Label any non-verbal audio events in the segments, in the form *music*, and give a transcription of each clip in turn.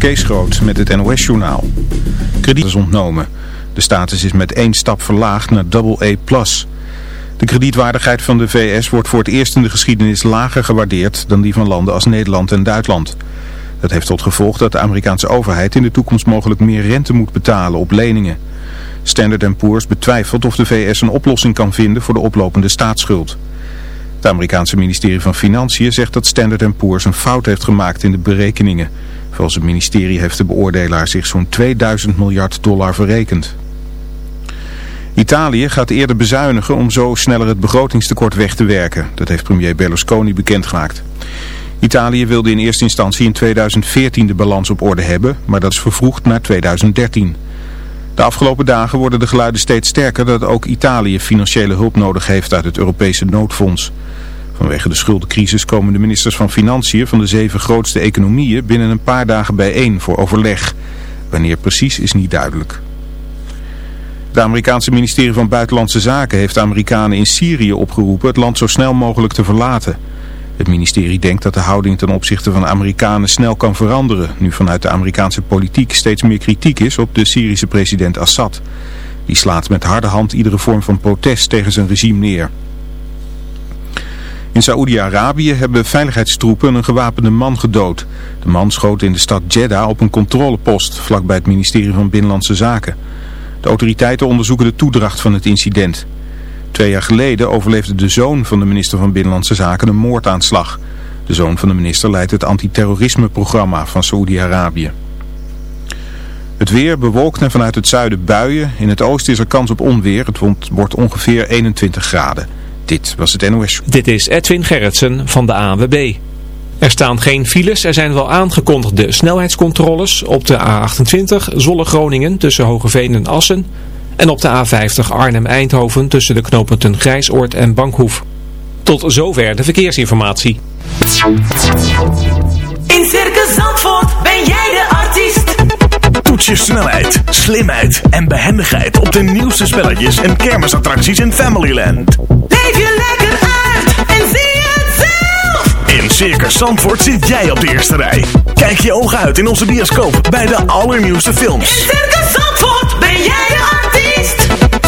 Kees Groot met het NOS-journaal. Krediet is ontnomen. De status is met één stap verlaagd naar AA+. De kredietwaardigheid van de VS wordt voor het eerst in de geschiedenis lager gewaardeerd dan die van landen als Nederland en Duitsland. Dat heeft tot gevolg dat de Amerikaanse overheid in de toekomst mogelijk meer rente moet betalen op leningen. Standard Poor's betwijfelt of de VS een oplossing kan vinden voor de oplopende staatsschuld. Het Amerikaanse ministerie van Financiën zegt dat Standard Poor's een fout heeft gemaakt in de berekeningen. Volgens het ministerie heeft de beoordelaar zich zo'n 2000 miljard dollar verrekend. Italië gaat eerder bezuinigen om zo sneller het begrotingstekort weg te werken. Dat heeft premier Berlusconi bekendgemaakt. Italië wilde in eerste instantie in 2014 de balans op orde hebben, maar dat is vervroegd naar 2013. De afgelopen dagen worden de geluiden steeds sterker dat ook Italië financiële hulp nodig heeft uit het Europese noodfonds. Vanwege de schuldencrisis komen de ministers van Financiën van de zeven grootste economieën binnen een paar dagen bijeen voor overleg. Wanneer precies is niet duidelijk. Het Amerikaanse ministerie van Buitenlandse Zaken heeft Amerikanen in Syrië opgeroepen het land zo snel mogelijk te verlaten. Het ministerie denkt dat de houding ten opzichte van Amerikanen snel kan veranderen, nu vanuit de Amerikaanse politiek steeds meer kritiek is op de Syrische president Assad. Die slaat met harde hand iedere vorm van protest tegen zijn regime neer. In Saoedi-Arabië hebben veiligheidstroepen een gewapende man gedood. De man schoot in de stad Jeddah op een controlepost vlakbij het ministerie van Binnenlandse Zaken. De autoriteiten onderzoeken de toedracht van het incident. Twee jaar geleden overleefde de zoon van de minister van Binnenlandse Zaken een moordaanslag. De zoon van de minister leidt het antiterrorismeprogramma van Saoedi-Arabië. Het weer bewolkt en vanuit het zuiden buien. In het oosten is er kans op onweer. Het wordt ongeveer 21 graden. Dit was het NOS. Dit is Edwin Gerritsen van de ANWB. Er staan geen files, er zijn wel aangekondigde snelheidscontroles op de A28 Zolle-Groningen tussen Hogeveen en Assen en op de A50 Arnhem-Eindhoven tussen de knooppunten Grijsoord en Bankhoef. Tot zover de verkeersinformatie. In Circus Zandvoort ben jij de artiest. Toets je snelheid, slimheid en behendigheid op de nieuwste spelletjes en kermisattracties in Familyland. Leef je lekker uit en zie het zelf. In Circus Zandvoort zit jij op de eerste rij. Kijk je ogen uit in onze bioscoop bij de allernieuwste films. In Circus Zandvoort ben jij de artiest.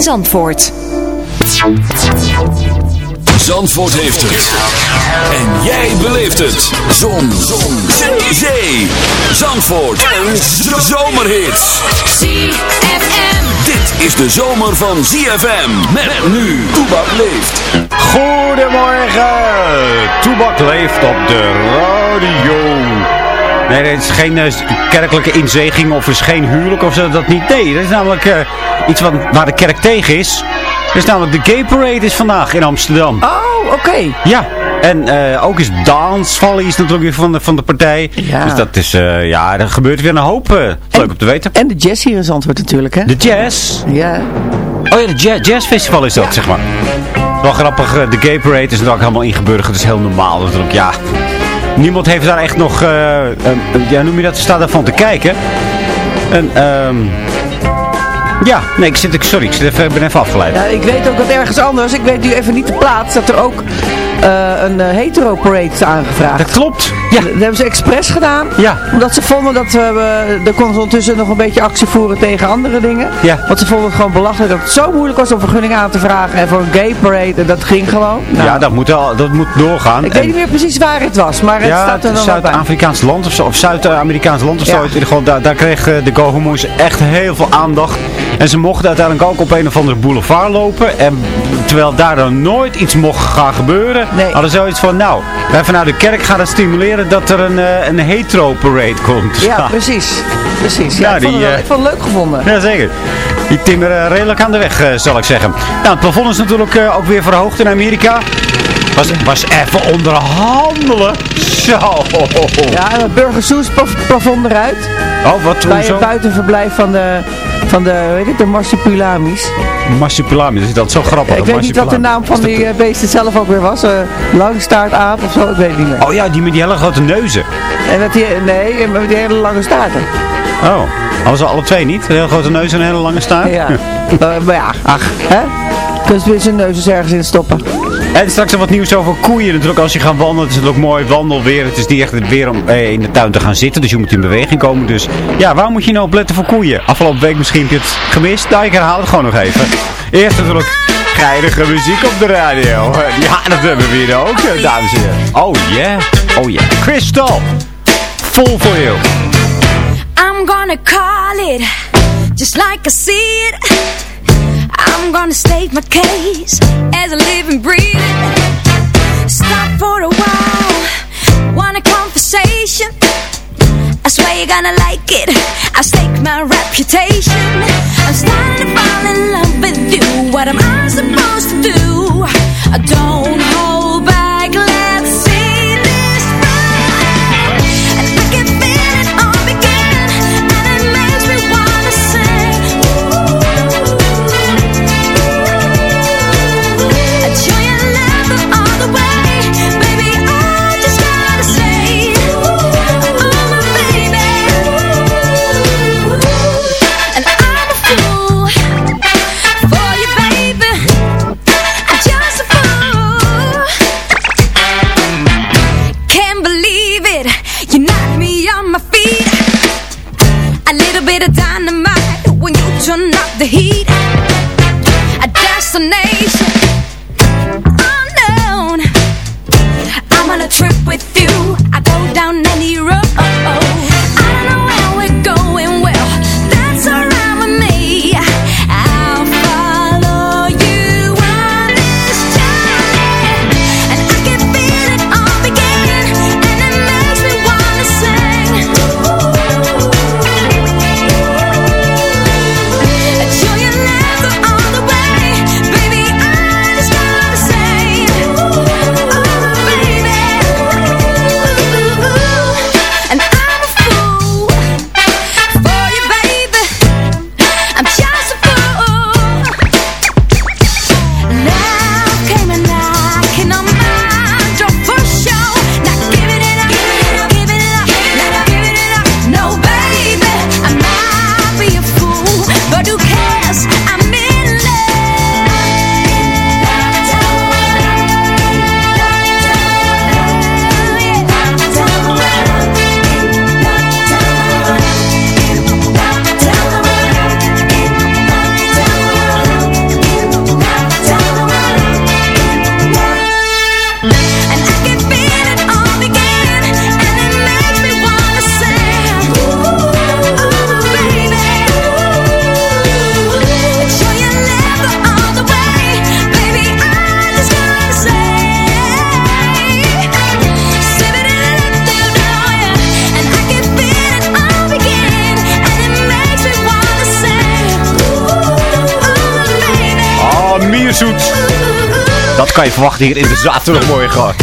Zandvoort. Zandvoort heeft het. En jij beleeft het. Zon. Zon. Zee. Zee. Zandvoort. Een zomerhit. ZFM. Dit is de zomer van ZFM. Met nu. Toebak leeft. Goedemorgen. Toebak leeft op de radio. Nee, het is geen eh, kerkelijke inzeging of is geen huwelijk of zo, dat niet. Nee, dat is namelijk eh, iets wat, waar de kerk tegen is. Er is namelijk de Gay Parade is vandaag in Amsterdam. Oh, oké. Ja, en eh, ook is Dance Valley is natuurlijk weer van de, van de partij. Ja. Dus dat is, ja, er gebeurt weer een hoop. leuk om te weten. En de jazz hier in Zandvoort natuurlijk, hè? De jazz. Ja. Oh ja, de jazz, jazz festival is dat, zeg maar. Wel grappig, de Gay Parade is natuurlijk helemaal ingeburgerd. Dat is heel normaal natuurlijk, ja. Niemand heeft daar echt nog, eh, ja, noem je dat, staat daarvan te kijken. En, ehm Ja, nee, ik, zit, ik, sorry, ik zit even, ik ben even afgeleid. Ja, ik weet ook wat ergens anders. Ik weet nu even niet de plaats dat er ook eh, een eh, hetero parade is aangevraagd. Dat klopt. Ja. Dat hebben ze expres gedaan. Ja. Omdat ze vonden dat we, er konden ze ondertussen nog een beetje actie voeren tegen andere dingen. Ja. Want ze vonden het gewoon belachelijk dat het zo moeilijk was om vergunning aan te vragen. En voor een gay parade, en dat ging gewoon. Nou, Ja, dat moet, al, dat moet doorgaan. ik En- weet niet meer precies waar het was, maar het ja, staat er wel bij. Zuid-Afrikaans land of zo, of Zuid-Amerikaans land of zo. Ja. Daar, daar kreeg eh, de Go Homo's echt heel veel aandacht. En ze mochten uiteindelijk ook op een of andere boulevard lopen. En terwijl daar dan nooit iets mocht gaan gebeuren, Nee. hadden ze zoiets van, nou, wij vanuit de kerk gaan stimuleren dat er een, eh, een hetero-parade komt. Ja, precies. Precies. Ja, ik, vond die, het wel, eh, ik vond het leuk gevonden. Jazeker. Die timmeren redelijk aan de weg, eh, zal ik zeggen. Nou, het plafond is natuurlijk eh, ook weer verhoogd in Amerika. Was, was even onderhandelen. *laughs* Zo. Ja, en het Burger Soes plaf- plafond eruit. Oh, wat Bij het buitenverblijf van de, van de, weet ik, de marsupilami's. Marsupilami, is dat zo grappig? ik weet niet wat de naam van die eh, beesten zelf ook weer was. eh langstaartaap of zo, ik weet het niet meer. Oh ja, die met die hele grote neuzen. En met die, nee, met die hele lange staarten. Oh, hadden ze alle twee niet? Een hele grote neus en een hele lange staart? Ja. *laughs* Eh, maar ja, ach, hè? Je weer zijn neus ergens in stoppen. En straks nog wat nieuws over koeien. Natuurlijk als je gaat wandelen, het is natuurlijk mooi wandelweer. Het is niet echt het weer om eh, in de tuin te gaan zitten. Dus je moet in beweging komen. Dus ja, waar moet je nou op letten voor koeien? Afgelopen week misschien heb je het gemist. Nou, ik herhaal het gewoon nog even. Eerst natuurlijk geinige muziek op de radio. *laughs* Ja, dat hebben we hier ook, eh, dames en heren. Oh yeah, oh yeah. Crystal, full for you. I'm gonna call it just like I see it. I'm gonna state my case as a living, breathing. Stop for a while, want a conversation. I swear you're gonna like it. I stake my reputation. I'm starting to fall in love with you. What am I supposed to do? I don't Dat kan je verwachten hier in de zaterdagmorgen.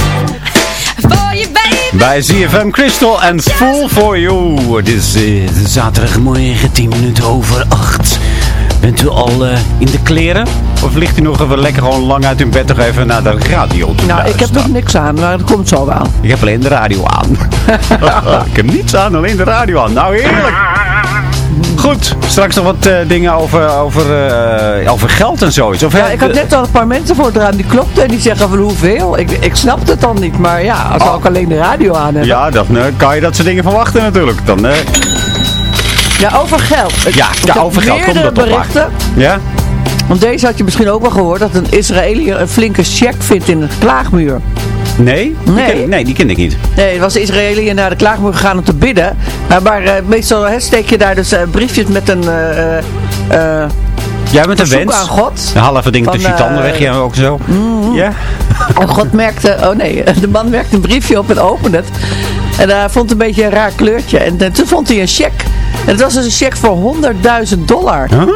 For you, baby. Bij ZFM Crystal en Full For You. Dit is de zaterdagmorgen, 10 minuten over 8. Bent u al eh, in de kleren? Of ligt u nog even lekker gewoon lang uit in bed nog even naar de radio te Nou, ik heb nog niks aan, maar dat komt zo wel. Ik heb alleen de radio aan. *laughs* *laughs* ik heb niets aan, alleen de radio aan. Nou, heerlijk. Goed, straks nog wat eh, dingen over, over, eh, over geld en zoiets. Of, Ja, ik had net al een paar mensen voor het raam die klopten en die zeggen van hoeveel. Ik, ik snap het dan niet, maar ja, als we ook alleen de radio aan hebben. Ja, dan eh, kan je dat soort dingen verwachten natuurlijk. Dan, eh, Ja, over geld. Ik- ja, over geld komt dat op berichten. Ja? Want deze had je misschien ook wel gehoord, dat een Israëliër een flinke check vindt in de klaagmuur. Nee? Die Nee. ken, nee, die ken ik niet. Nee, er was een Israëliër naar de klaagmuur gegaan om te bidden. Maar, maar eh, meestal hè, steek je daar dus eh, briefjes met een eh, eh, Jij bent een wens. aan God. Even dingen Van, tussen je tanden weg. Ja, ook zo. Ja? *laughs* En God merkte, oh nee, *laughs* de man merkte een briefje op en opende het. En hij vond een beetje een raar kleurtje. En, toen vond hij een cheque. En het was dus een cheque voor 100.000 dollar. Huh?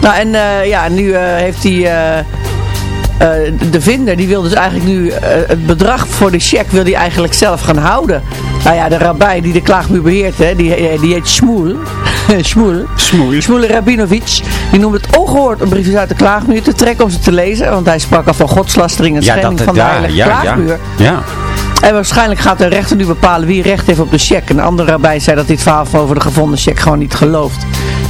Nou, en eh, ja, nu heeft hij... de vinder, die wil dus eigenlijk nu eh, het bedrag voor de cheque wil hij eigenlijk zelf gaan houden. Nou ja, de rabbij die de klaagmuur beheert, hè, die, eh, die heet Shmuel. *laughs* Shmuel. Smoei. Shmuel Rabinovic. Die noemde het ongehoord om briefjes uit de klaagmuur te trekken om ze te lezen. Want hij sprak al van godslastering en Ja, schending van de ja, heilige ja, ja, klaagmuur. ja. En waarschijnlijk gaat de rechter nu bepalen wie recht heeft op de cheque. En de andere rabbij zei dat dit verhaal over de gevonden cheque gewoon niet gelooft.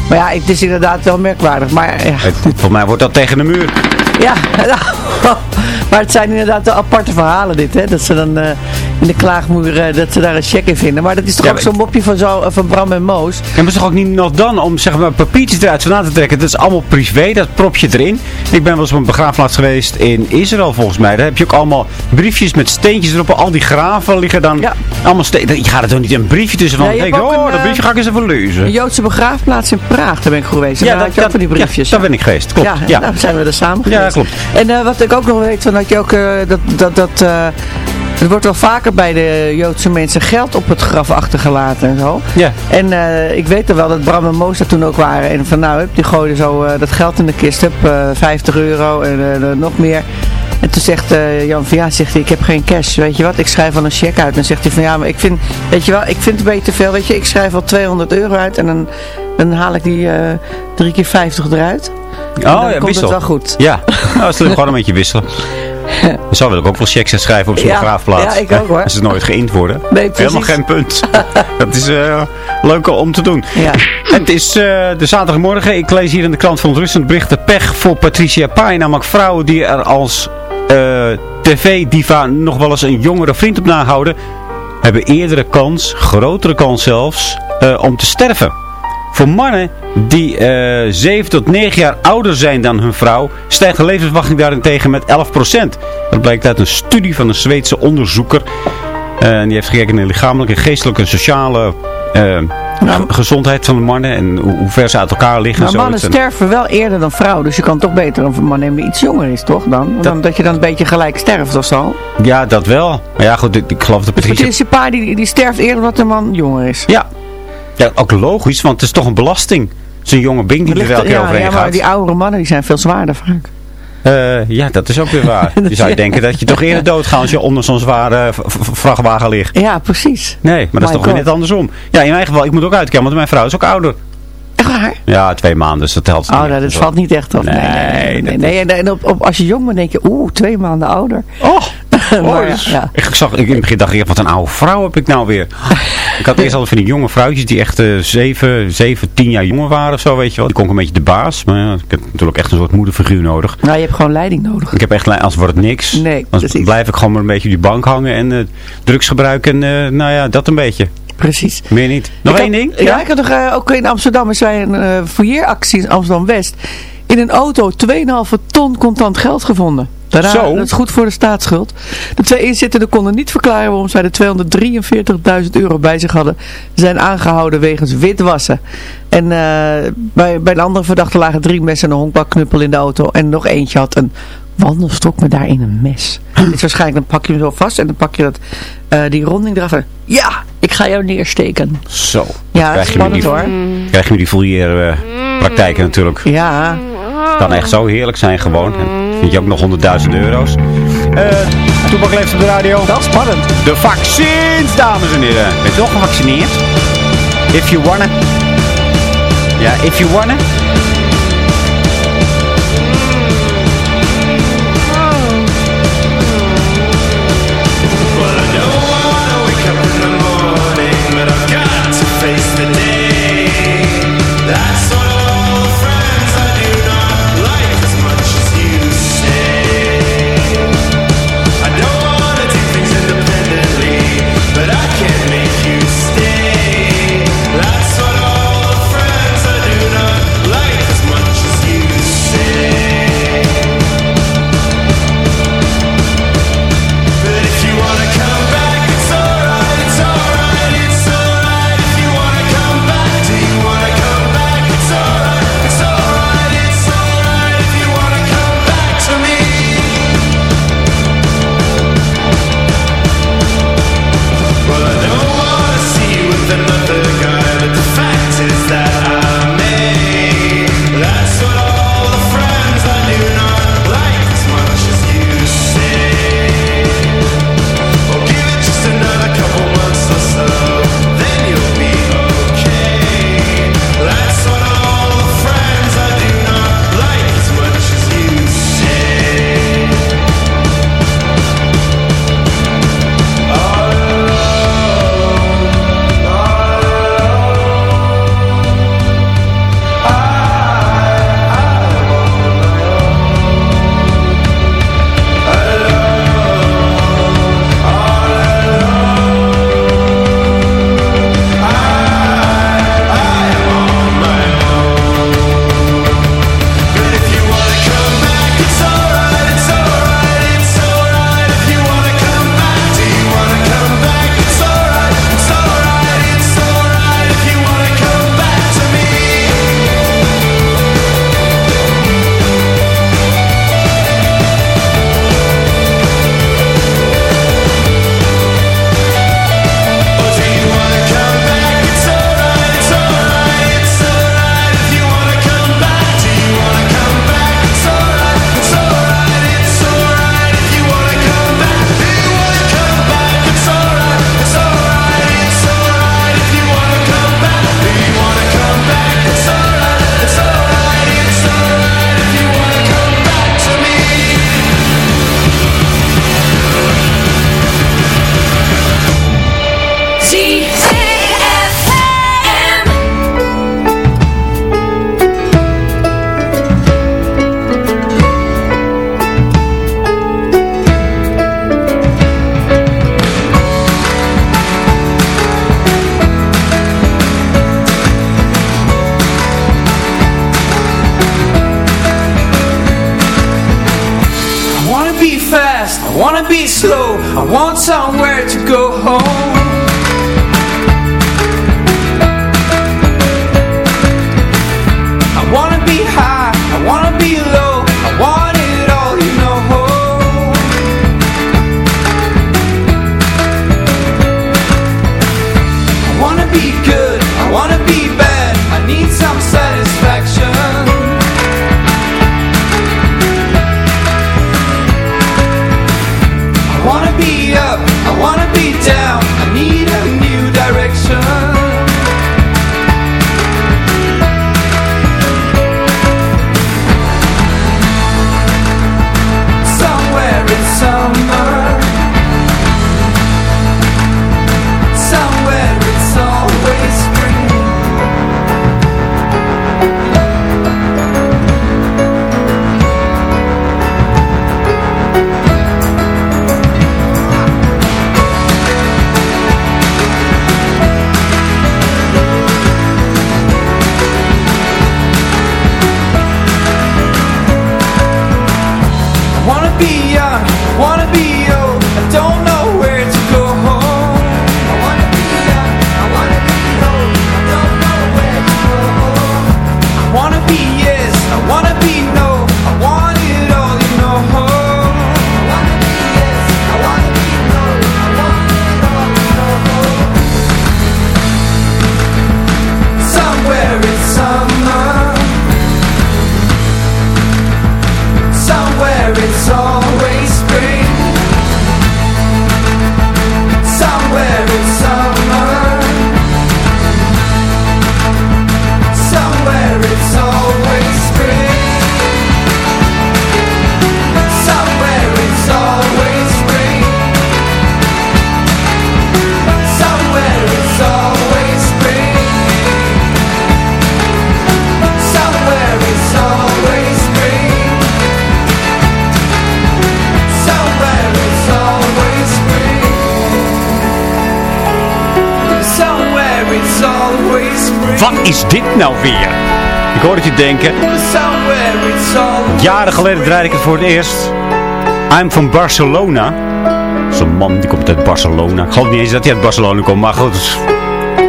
Maar ja, het is inderdaad wel merkwaardig. Maar ja, Volgens mij wordt dat tegen de muur. ja *laughs* *laughs* maar het zijn inderdaad de aparte verhalen dit. Hè? Dat ze dan eh, in de klaagmuur, eh, dat ze daar een cheque in vinden. Maar dat is toch Ja, ook zo'n mopje van, zo, van Bram en Moos. En maar is toch ook niet nog dan om zeg maar, papiertjes eruit vandaan te trekken. Dat is allemaal privé, dat prop je erin. Ik ben wel eens op een begraafplaats geweest in Israël volgens mij. Daar heb je ook allemaal briefjes met steentjes erop. Al die graven liggen dan Ja. allemaal steen. Je gaat er toch niet een briefje tussen van. Ja, denk, oh, een, dat eh, briefje ga ik eens even lezen. Een Joodse begraafplaats in Praag, daar ben ik geweest. En daar had je ook van die briefjes. Ja, daar ben ik geweest. Klopt. Ja, Ja, daar zijn we er samen Ja, geweest. klopt. En eh, wat ik ook nog weet, van dat je ook, eh, dat, dat, dat, eh, er wordt wel vaker bij de Joodse mensen geld op het graf achtergelaten en zo. Ja. En eh, ik weet er wel dat Bram en Moos daar toen ook waren. En van nou, die gooiden zo eh, dat geld in de kist, hup, eh, 50 euro en nog meer. En toen zegt Jan van ja, zegt hij, ik heb geen cash, weet je wat, ik schrijf wel een cheque uit. En dan zegt hij van ja, maar ik vind, weet je wel, ik vind het een beetje te veel, weet je, ik schrijf wel 200 euro uit en dan, dan haal ik die drie keer 50 eruit. Oh dan ja, komt wissel. het wel goed. Ja, *laughs* nou, slim gewoon een beetje wisselen. *laughs* Zo wil ik ook wel checks schrijven op zo'n Ja, begraafplaats. ja, ik ook, hoor. *laughs* Als ze nooit geïnd worden. Nee. Helemaal geen punt. *laughs* dat is eh leuk om te doen. Ja. Het is eh, de zaterdagmorgen. Ik lees hier in de krant van Rusland bericht. De pech voor Patricia Pai. Namelijk vrouwen die er als eh, tv-diva nog wel eens een jongere vriend op nahouden. Hebben eerdere kans, grotere kans zelfs, om te sterven. Voor mannen die eh 7 tot 9 jaar ouder zijn dan hun vrouw, stijgt de levensverwachting daarentegen met 11%. Dat blijkt uit een studie van een Zweedse onderzoeker. En die heeft gekeken naar de lichamelijke, geestelijke en sociale eh, ge- gezondheid van de mannen. En hoe, hoe ver ze uit elkaar liggen. Maar en mannen sterven wel eerder dan vrouwen, dus je kan toch beter een man nemen die iets jonger is, toch? Dan? Dan dat je dan een beetje gelijk sterft of zo. Ja, dat wel. Maar ja, goed, ik, ik geloof dat Dus Patricia... is je pa die, die sterft eerder omdat een man jonger is. Ja. Ja, ook logisch, want het is toch een belasting. Zo'n jonge bing die er elke keer ja, overheen ja, maar gaat. die oudere mannen die zijn veel zwaarder vaak. Eh, ja, dat is ook weer waar. *laughs* Je zou je denken dat je toch eerder doodgaat als je onder zo'n zware vrachtwagen ligt. Ja, precies. Nee, maar dat is toch weer net andersom. Ja, in mijn geval, ik moet ook uitkijken, want mijn vrouw is ook ouder. Echt waar? Ja, twee maanden, dus dat telt Oh, niet. nou, dat valt niet echt op. Nee, nee, nee. En op, op, als je jong bent denk je, oeh, twee maanden ouder. Oh, Maar *laughs* oh, ja, dus- ja. Ik, zag, ik in het begin dacht ik, wat een oude vrouw heb ik nou weer. ik had eerst al van die jonge vrouwtjes die echt eh, zeven, zeven, tien jaar jonger waren of zo, weet je wel. Die kon ik een beetje de baas, maar ja, ik heb natuurlijk echt een soort moederfiguur nodig. Nou, je hebt gewoon leiding nodig. Ik heb echt, anders wordt het niks. Nee, Anders precies. blijf ik gewoon maar een beetje op die bank hangen en eh, drugs gebruiken en eh, nou ja, dat een beetje. Precies. Meer niet. Nog Ik één had- ding? Ja, ik had nog, ook in Amsterdam is wij een fouilleeractie in Amsterdam-West. In een auto 2,5 ton contant geld gevonden. Zo. Dat is goed voor de staatsschuld. De twee inzittenden konden niet verklaren waarom zij de 243.000 euro bij zich hadden. Ze zijn aangehouden wegens witwassen. En eh, bij, bij een andere verdachte lagen drie messen en een honkbakknuppel in de auto. En nog eentje had een wandelstok met daarin een mes. *clears throat* Is waarschijnlijk, dan pak je hem zo vast en dan pak je dat, eh, die ronding eraf. en Ja, ik ga jou neersteken. Zo. Ja, krijg je spannend die, hoor. krijg je die eh, praktijken natuurlijk. Ja, Kan echt zo heerlijk zijn gewoon. En vind je ook nog 100.000 euro's. Eh Toepak leeft op de radio. wel spannend. De vaccins, dames en heren. Ben je toch gevaccineerd? If you wanna. Ja, if you wanna. Ik hoor het je denken. Jaren geleden draaide ik het voor het eerst. I'm from Barcelona. Zo'n man die komt uit Barcelona. Ik geloof niet eens dat hij uit Barcelona komt. Maar goed,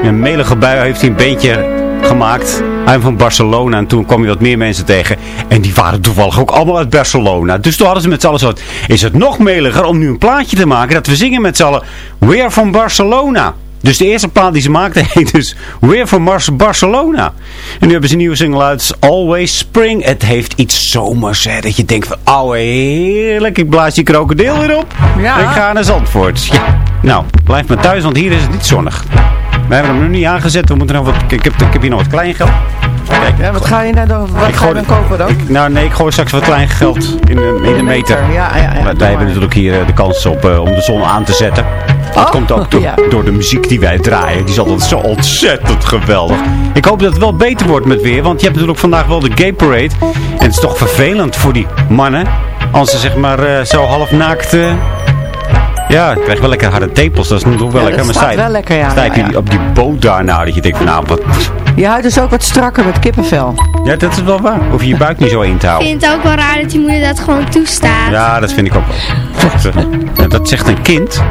een melige bui heeft hij een beetje gemaakt. I'm van Barcelona. En toen kwam je wat meer mensen tegen. En die waren toevallig ook allemaal uit Barcelona. Dus toen hadden ze met z'n allen zo. Is het nog meliger om nu een plaatje te maken. Dat we zingen met z'n allen. We're from Barcelona. Dus de eerste plaat die ze maakten *laughs* heet dus We're from Mars Barcelona. En nu hebben ze een nieuwe single uit. Always Spring. Het heeft iets zomers. Hè, dat je denkt van, oh heerlijk. Ik blaas die krokodil weer op. Ja. Ik ga naar Zandvoort. Ja. Nou, blijf maar thuis, want hier is het niet zonnig. We hebben hem nu niet aangezet. We moeten nog wat, ik, heb, ik heb hier nog wat kleingeld. Kijk, Ja, wat ga je nou dan, wat ga je dan kopen dan? Ik, nou nee, ik gooi straks wat kleingeld in in de meter. Ja, ja, wij hebben natuurlijk hier eh, de kans op eh, om de zon aan te zetten. Dat Oh, komt ook door, ja. door de muziek die wij draaien. Die is altijd zo ontzettend geweldig. Ik hoop dat het wel beter wordt met weer. Want je hebt natuurlijk vandaag wel de Gay Parade. En het is toch vervelend voor die mannen. Als ze zeg maar eh, zo half naakt... ja, ik krijg wel lekker harde tepels. Dat is natuurlijk wel Ja, lekker. dat Maar staat wel lekker, ja, Sta je ja, ja. op die boot daar nou. Dat je denkt van nou, wat... Je huid is ook wat strakker met kippenvel. Ja, dat is wel waar. Hoef je je buik niet zo in te Ik houden. vind het ook wel raar dat je moeder dat gewoon toestaat. Ja, dat vind ik ook wel. *laughs* Dat zegt een kind.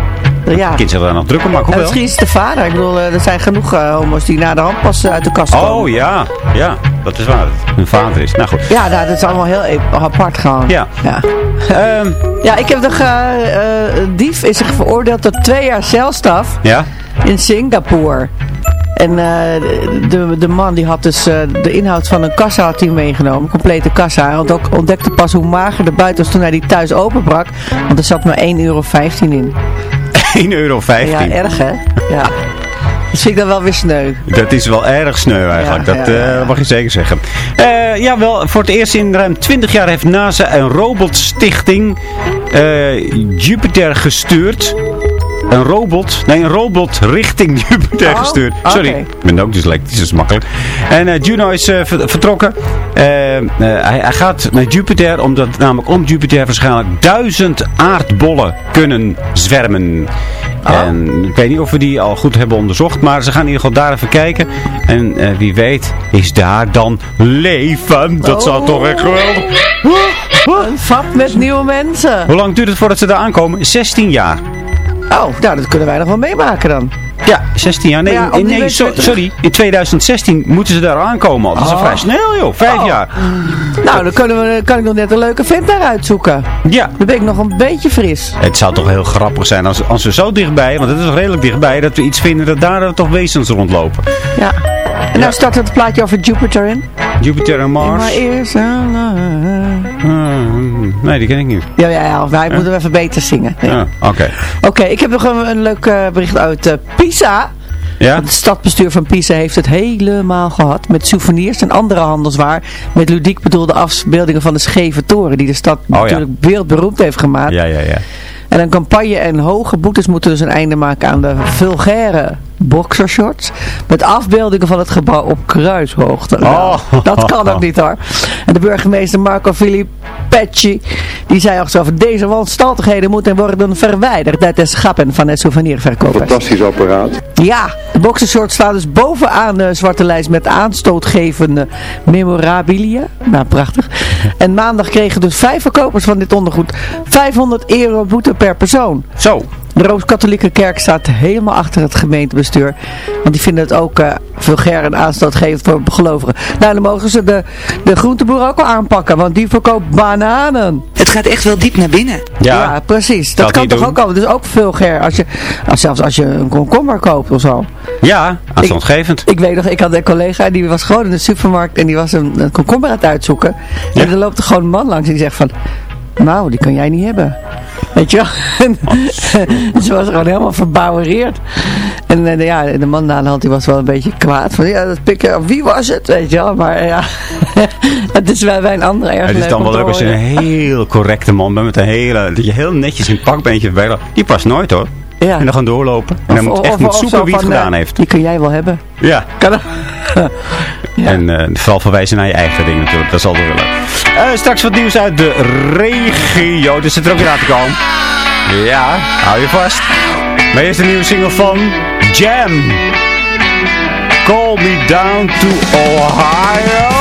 Ja. Kind zal daar nog druk om maken. Hoewel. misschien is het de vader. Ik bedoel, eh, er zijn genoeg eh, homo's die na de hand pas eh, uit de kast komen. Oh ja, ja, dat is waar. Hun vader is. Nou goed. Ja, nou, dat is allemaal heel e- apart gewoon. Ja. Ja, Ehm, ja ik heb nog... dief is zich veroordeeld tot twee jaar celstraf ja? in Singapore. En de, de man die had dus de inhoud van een kassa had hij meegenomen. Complete kassa. Hij ontdek- ontdekte pas hoe mager de buiten was toen hij die thuis openbrak. Want er zat maar 1,15 euro in. 1,15 euro. Ja, erg hè? Ja. Dat vind ik dan wel weer sneu. Dat is wel erg sneu eigenlijk. Ja, dat ja, ja, eh, mag je zeker zeggen. Eh ja, wel, voor het eerst in ruim 20 jaar heeft NASA een robotstichting eh, Jupiter gestuurd. Een robot, nee een robot richting Jupiter Oh, gestuurd. Sorry, ik ben ook dyslectisch, dat is makkelijk. En eh, Juno is eh, ver- vertrokken. Eh, eh, hij, hij gaat naar Jupiter, omdat namelijk om Jupiter waarschijnlijk duizend aardbollen kunnen zwermen. Oh. En ik weet niet of we die al goed hebben onderzocht, maar ze gaan in ieder geval daar even kijken. En wie weet is daar dan leven. Dat zou Oh. toch echt geweldig. Een vat met nieuwe mensen. Hoe lang duurt het voordat ze daar aankomen? 16 jaar. Oh, nou, dat kunnen wij nog wel meemaken dan. Ja, 16 jaar. Nee, ja, in- so- terug- sorry. In 2016 moeten ze daar aankomen al. Dat is Oh. vrij snel joh. Vijf Oh. jaar. Nou, dan kunnen we, kan ik nog net een leuke vent daar uitzoeken. Ja. Dan ben ik nog een beetje fris. Het zou toch heel grappig zijn als, als we zo dichtbij, want het is redelijk dichtbij, dat we iets vinden dat daar toch wezens rondlopen. Ja. En nou start het plaatje over Jupiter in. Jupiter en Mars. Maar eerst... nee, die ken ik niet. Ja, ja, ja, wij moeten even beter zingen. Ja. Ah, Oké. Oké, ik heb nog een, een leuk eh, bericht uit eh, Pisa. Ja? Het stadbestuur van Pisa heeft het helemaal gehad met souvenirs en andere handelswaar. Met ludiek bedoelde afbeeldingen van de scheve toren die de stad ja. natuurlijk wereldberoemd heeft gemaakt. Ja, ja, ja. En een campagne en hoge boetes moeten dus een einde maken aan de vulgaire boxershorts. Met afbeeldingen van het gebouw op kruishoogte. Nou, Oh. Dat kan ook niet hoor. En de burgemeester Marco Filippecci, die zei ook zo van deze wanstaltigheden moeten worden verwijderd uit de schappen van de souvenirverkopers. Fantastisch apparaat. Ja, de boxershorts staan dus bovenaan de zwarte lijst met aanstootgevende memorabilia. Nou, prachtig. En maandag kregen dus vijf verkopers van dit ondergoed 500 euro boete per persoon. Zo. De Rooms-Katholieke Kerk staat helemaal achter het gemeentebestuur. Want die vinden het ook eh vulgair en aanstootgevend voor gelovigen. Nou, dan mogen ze de, de groenteboer ook wel aanpakken, want die verkoopt bananen. Het gaat echt wel diep naar binnen. Ja, precies. Dat kan toch doen. ook al. Dus ook vulgair. Als je, als, zelfs als je een komkommer koopt of zo. Ja, aanstootgevend. Ik weet nog, ik had een collega die was gewoon in de supermarkt en die was een, een komkommer aan het uitzoeken. En er loopt er gewoon een man langs en die zegt van, nou, die kan jij niet hebben. Weet je *laughs* Ze was gewoon helemaal verbouwereerd. En eh, ja, de man na de hand die was wel een beetje kwaad. Van, ja, dat pikken, wie was het? Weet je wel, maar ja, *laughs* het is wel bij een andere erg Het is dan wel leuk als je een heel correcte man bent met een hele, dat je heel netjes in pakbeentje bij Die past nooit hoor. Ja. En dan gaan doorlopen. En dan Of- moet echt of- moet zoeken zo wie het van, gedaan eh, heeft. Die kun jij wel hebben. Ja. Kan *laughs* dat? En eh, vooral verwijzen naar je eigen ding natuurlijk. Dat is altijd wel leuk. Eh, straks wat nieuws uit de regio. Dus zit er ook weer aan te komen. Ja, hou je vast. Maar eerst nieuwe single van Jam. Call me down to. Ohio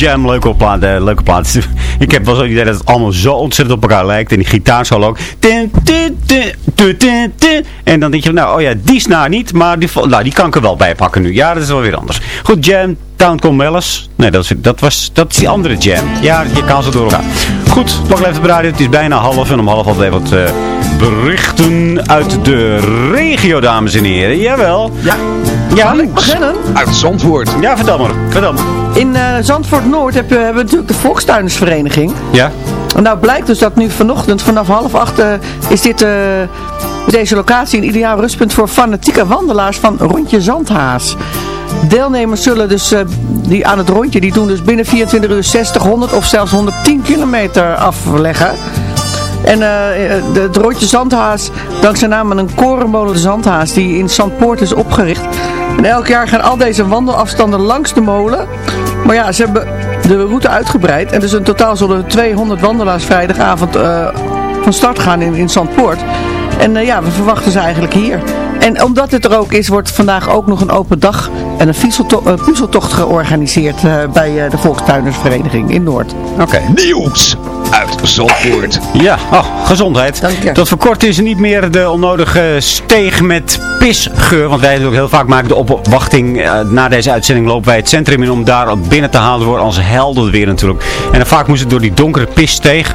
Jam, leuke plaat. eh, leuke plaat. *laughs* Ik heb wel zo'n idee dat het allemaal zo ontzettend op elkaar lijkt. En die ook. Tin, tin, tin. En dan denk je, nou, oh ja, die snaar niet. Maar die, nou, die kan ik er wel bij pakken nu. Ja, dat is wel weer anders. Goed, Jam, Town Comelles. Nee, dat is, dat, was, dat is die andere Jam. Ja, je kan ze door elkaar. Goed, op de radio. Het is bijna half. En om half alweer wat eh, berichten uit de regio, dames en heren. Jawel. Ja. Ja, beginnen? Uit Zandvoort. Ja, vertel maar. Vertel maar. In eh, Zandvoort Noord heb je- hebben we natuurlijk de Volkstuinersvereniging. Ja? En nou blijkt dus dat nu vanochtend vanaf half acht eh, is dit, eh, deze locatie een ideaal rustpunt voor fanatieke wandelaars van Rondje Zandhaas. Deelnemers zullen dus, eh, die aan het rondje, die doen dus binnen 24 uur 60, 100 of zelfs 110 kilometer afleggen. En eh, eh, de, het rondje Zandhaas, dankzij naam aan een korenmolen Zandhaas, die in Zandpoort is opgericht. En elk jaar gaan al deze wandelafstanden langs de molen. Maar ja, ze hebben de route uitgebreid. En dus in totaal zullen 200 wandelaars vrijdagavond van start gaan in, in Zandpoort. En ja, we verwachten ze eigenlijk hier. En omdat het er ook is, wordt vandaag ook nog een open dag en een eh, puzzeltocht georganiseerd eh, bij eh, de Volkstuinersvereniging in Noord. Oké. Nieuws uit Zandvoort. Ja, oh, gezondheid. Dank je. Tot voor kort is er niet meer de onnodige steeg met pisgeur. Want wij natuurlijk heel vaak maken de opwachting. eh, na deze uitzending lopen wij het centrum in om daar binnen te halen door als helder weer natuurlijk. En dan vaak moest het door die donkere pissteeg.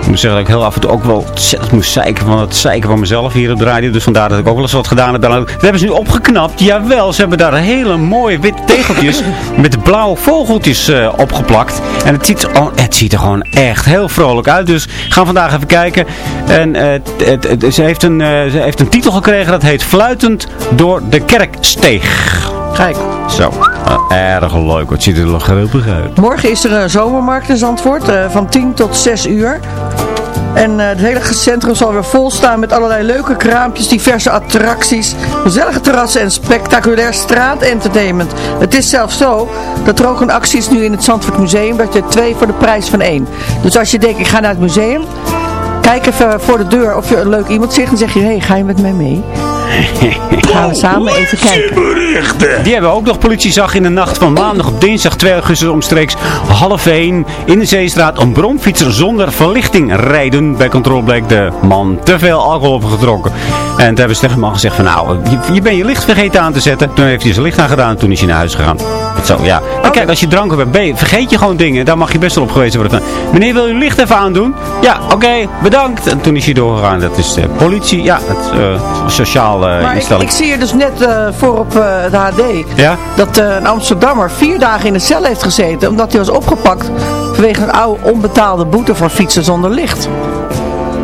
Ik moet zeggen dat ik heel af en toe ook wel ontzettend moest zeiken van het zeiken van mezelf hier op de radio. Dus vandaar dat ik ook wel eens wat gedaan heb. Dat hebben ze nu opgeknapt. Jawel, ze hebben daar hele mooie witte tegeltjes *laughs* met blauwe vogeltjes eh, opgeplakt. En het ziet, oh, het ziet er gewoon echt heel vrolijk uit. Dus gaan vandaag even kijken. En eh, het, het- het- ze, heeft een, eh, ze heeft een titel gekregen dat heet Fluitend door de Kerksteeg. Kijk. Zo, eh, erg leuk. Het ziet er nog grappig uit. Morgen is er een zomermarkt in Zandvoort eh, van 10 tot 6 uur. En eh, het hele centrum zal weer vol staan met allerlei leuke kraampjes, diverse attracties, gezellige terrassen en spectaculair straatentertainment. Het is zelfs zo dat er ook een actie is nu in het Zandvoort Museum, dat je twee voor de prijs van één. Dus als je denkt, ik ga naar het museum, kijk even voor de deur of je een leuk iemand ziet en zeg je, hé, hey, ga je met mij mee? *laughs* Gaan we samen even kijken. Die hebben we ook nog. Politie zag in de nacht van maandag op dinsdag 2 augustus omstreeks half 1 in de Zeestraat een bromfietser zonder verlichting rijden. Bij controle bleek de man te veel alcohol opgetrokken. En toen hebben ze tegen de man gezegd van nou, je, je bent je licht vergeten aan te zetten. Toen heeft hij zijn licht aangedaan en toen is hij naar huis gegaan. Zo, ja. Kijk, als je drank hebt, ben je- vergeet je gewoon dingen. Daar mag je best wel op gewezen worden. Van, Meneer, wil u licht even aandoen? Ja, oké, bedankt. En toen is hij doorgegaan. Dat is de politie. Ja, het eh, sociaal Maar ik, instelling. ik zie er dus net eh, voor op eh, de HD Ja? dat eh, een Amsterdammer vier dagen in de cel heeft gezeten omdat hij was opgepakt vanwege een oude onbetaalde boete voor fietsen zonder licht.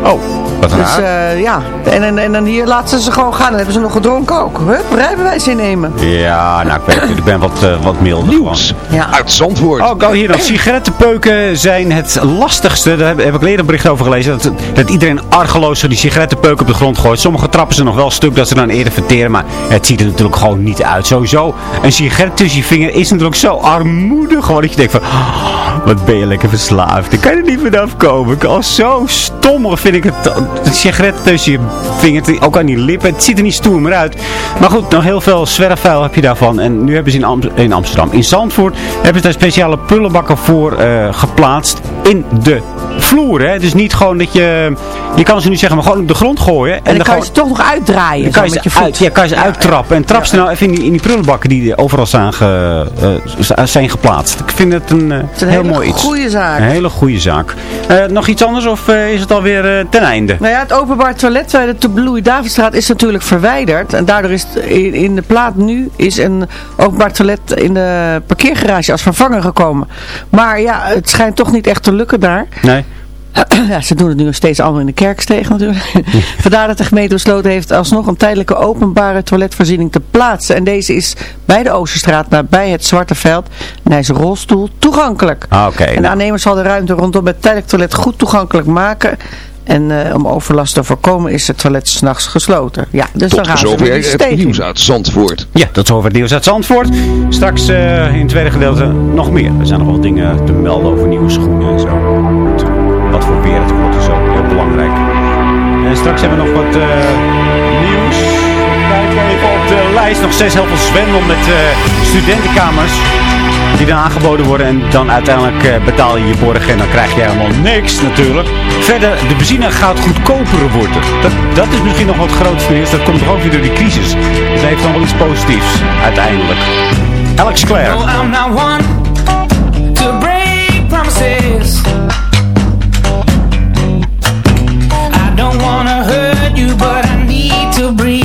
Oh, wat Dus raar. eh, ja, en, en, en dan hier laten ze ze gewoon gaan. Dan hebben ze nog gedronken ook. Hup, rijbewijs innemen. Ja, nou, ik, weet, ik ben wat, eh, wat milder Nieuws Ja. uit Zandvoort. Oh, go hier dan. Sigarettenpeuken zijn het lastigste. Daar heb, heb ik eerder een bericht over gelezen. Dat, dat iedereen argeloos zo die sigarettenpeuk op de grond gooit. Sommige trappen ze nog wel stuk dat ze dan eerder verteren. Maar het ziet er natuurlijk gewoon niet uit. Sowieso, een sigaret tussen je vinger is natuurlijk zo armoedig. Gewoon dat je denkt van, "Oh, wat ben je lekker verslaafd. Daar kan je er niet vanaf komen. Oh, zo stommig vind ik het. De sigaret tussen je vinger, ook aan die lippen. Het ziet er niet stoer meer uit. Maar goed, nog heel veel zwerfvuil heb je daarvan. En nu hebben ze in Amsterdam, in Zandvoort, hebben ze daar speciale prullenbakken voor eh, geplaatst in de vloer. Hè? Dus niet gewoon dat je, je kan ze nu zeggen, maar gewoon op de grond gooien. En dan kan je ze toch nog uitdraaien. dan kan je met ze je voet. uit, ja, kan je ze uittrappen. En trap ze nou even in die, in die prullenbakken die overal zijn, ge, eh, zijn geplaatst. Ik vind het een, eh, Het heel hele mooi iets. goede zaak. Een hele goede zaak. Eh, nog iets anders of is het alweer ten einde? Nou ja, het openbaar toilet bij de Louis-Davidstraat is natuurlijk verwijderd. En daardoor is in de plaat nu is een openbaar toilet in de parkeergarage als vervanger gekomen. Maar ja, het schijnt toch niet echt te lukken daar. Nee? *clears throat* Ja, ze doen het nu nog steeds allemaal in de kerksteeg natuurlijk. *laughs* Vandaar dat de gemeente besloten heeft alsnog een tijdelijke openbare toiletvoorziening te plaatsen. En deze is bij de Oosterstraat, nabij het Zwarte Veld. En hij is rolstoel toegankelijk. Ah, oké. En de nou. aannemer zal de ruimte rondom het tijdelijk toilet goed toegankelijk maken. En eh, om overlast te voorkomen is het toilet s'nachts gesloten. Ja, dus dan gaan ze zover weer die het nieuws uit Zandvoort. Ja, dat is over het nieuws uit Zandvoort. Straks eh, in het tweede gedeelte nog meer. Er zijn nog wel dingen te melden over nieuwe schoenen en zo. Weer het is ook heel belangrijk. En straks hebben we nog wat eh, nieuws. Kijken even op de lijst. Nog steeds heel veel zwendel met eh, studentenkamers. Die dan aangeboden worden en dan uiteindelijk eh, betaal je je borg en dan krijg je helemaal niks natuurlijk. Verder, de benzine gaat goedkoper worden. Dat, dat is misschien nog wat grootste nieuws. Dat komt toch ook weer door die crisis. Dus dat heeft dan wel iets positiefs uiteindelijk. Alex Clare. Wanna hurt you, but I need to breathe.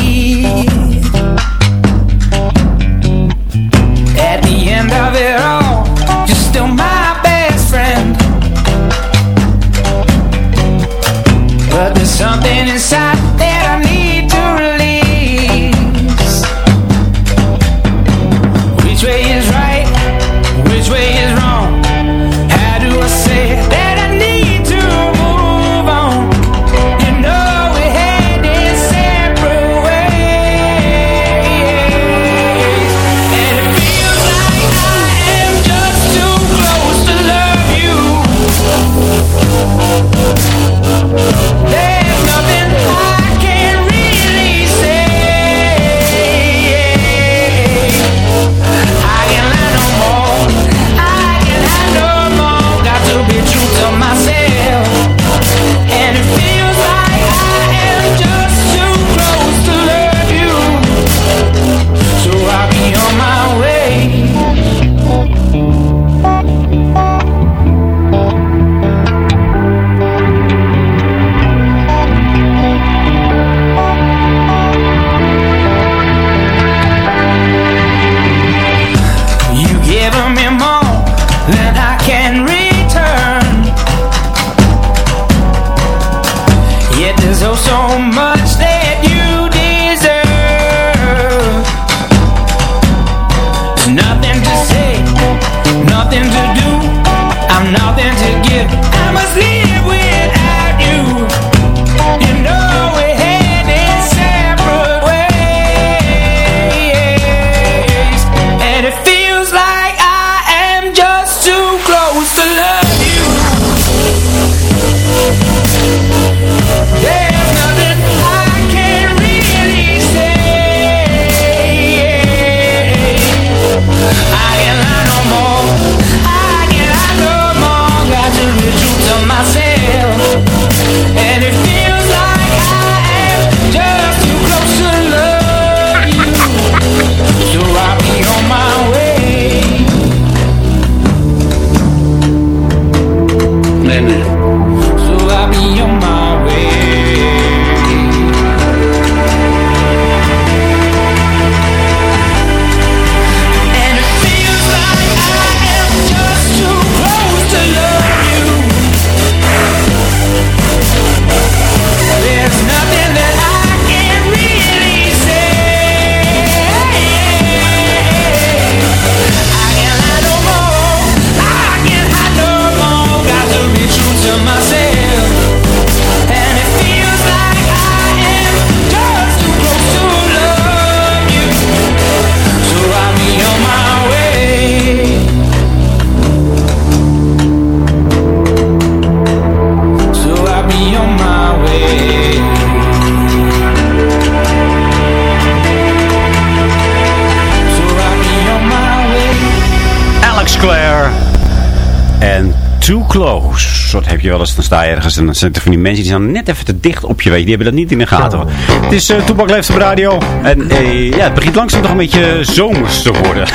Sta je ergens en dan zijn er van die mensen die staan net even te dicht op je weet. Die hebben dat niet in de gaten. Het is uh, Toepak Leeft op radio. En eh, ja, het begint langzaam toch een beetje zomers te worden. *laughs*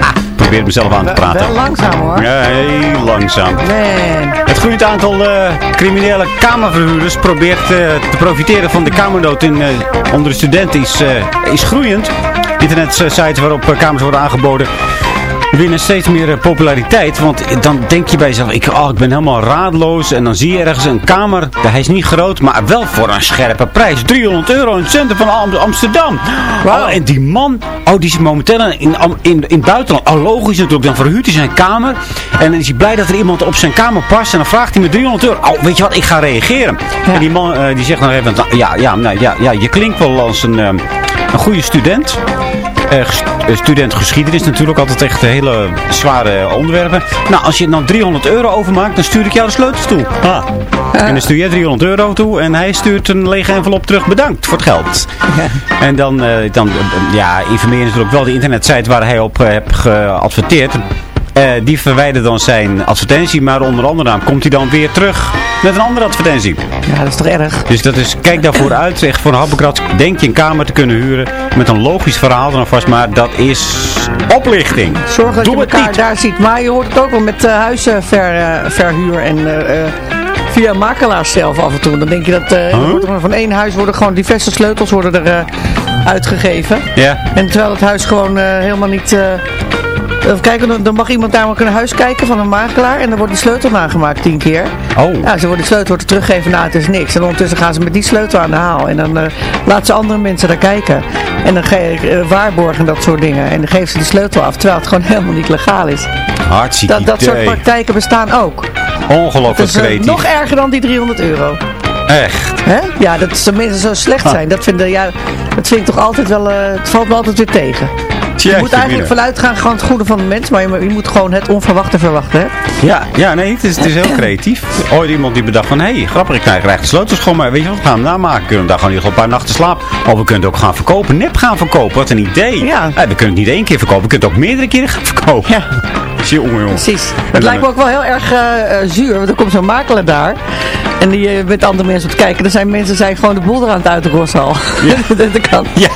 ah, ik probeer mezelf aan te praten. Wel langzaam hoor. Ja, heel langzaam. Man. Het groeiend aantal eh, criminele kamerverhuurders probeert te profiteren van de kamernood in, onder de studenten is, is groeiend. Internetsite waarop kamers worden aangeboden winnen steeds meer eh, populariteit. Want dan denk je bij jezelf, ik, oh, ik ben helemaal raadloos. En dan zie je ergens een kamer, hij is niet groot, maar wel voor een scherpe prijs. 300 euro in het centrum van Am- Amsterdam. Oh, en die man, oh, die is momenteel in, in, in het buitenland. Oh, logisch natuurlijk, dan verhuurt hij zijn kamer. En dan is hij blij dat er iemand op zijn kamer past. En dan vraagt hij me 300 euro. Oh, weet je wat, ik ga reageren. En die man eh, die zegt dan even, ja, ja, nou, ja, ja, je klinkt wel als een, eh, een goede student. Student geschiedenis natuurlijk, altijd echt hele zware onderwerpen. Nou, als je nou 300 euro overmaakt, dan stuur ik jou de sleutels toe. Ha. En dan stuur jij 300 euro toe en hij stuurt een lege envelop terug. Bedankt voor het geld. En dan, eh, dan ja, informeer je natuurlijk wel de internetsite waar hij op eh, hebt geadverteerd. Eh, die verwijdert dan zijn advertentie, maar onder andere naam komt hij dan weer terug met een andere advertentie. Ja, dat is toch erg? Dus dat is, kijk daarvoor uit, echt voor een happenkrat. Denk je een kamer te kunnen huren met een logisch verhaal dan alvast, maar dat is oplichting. Zorg dat Doe je elkaar niet. daar ziet. Maar je hoort het ook wel met uh, huizenverhuur en uh, uh, via makelaars zelf af en toe. Dan denk je dat uh, Huh? van één huis worden gewoon diverse sleutels worden er uh, uitgegeven. Ja. En terwijl het huis gewoon uh, helemaal niet... Even kijken, dan, mag iemand in een huis kijken van een makelaar. En dan wordt die sleutel nagemaakt tien keer. Oh. Ja, ze wordt die sleutel wordt teruggegeven, nou het is niks. En ondertussen gaan ze met die sleutel aan de haal. En dan uh, laten ze andere mensen daar kijken. En dan je uh, waarborgen en dat soort dingen. En dan geven ze die sleutel af, terwijl het gewoon *laughs* helemaal niet legaal is. Hartstikke Dat, dat soort praktijken bestaan ook. Ongelooflijk Dus, uh, creatief. nog erger dan die 300 euro. Echt? Hè? Ja, dat de mensen zo slecht zijn. Dat, vinden, ja, dat vind ik toch altijd wel, het valt me altijd weer tegen. Je moet eigenlijk vanuit gaan gewoon het goede van de mens, maar je, je moet gewoon het onverwachte verwachten. Hè? Ja, ja, nee, het is, het is heel creatief. Ooit iemand die bedacht van, hé, hey, grappig, ik krijg eigenlijk de sleutels gewoon, maar weet je wat, we gaan hem namaken. Kunnen we daar gewoon een paar nachten slapen. Of we kunnen het ook gaan verkopen, nep gaan verkopen, wat een idee. Ja. we kunnen het niet één keer verkopen, we kunnen het ook meerdere keren gaan verkopen. Ja. Jongen, jongen. Precies. Het lijkt me ook wel heel erg uh, uh, zuur, want er komt zo'n makelaar daar. En die uh, met andere mensen op te kijken. Er zijn mensen zijn gewoon de boel er aan het uitrossen al. Ja. *laughs* dat kan. Ja.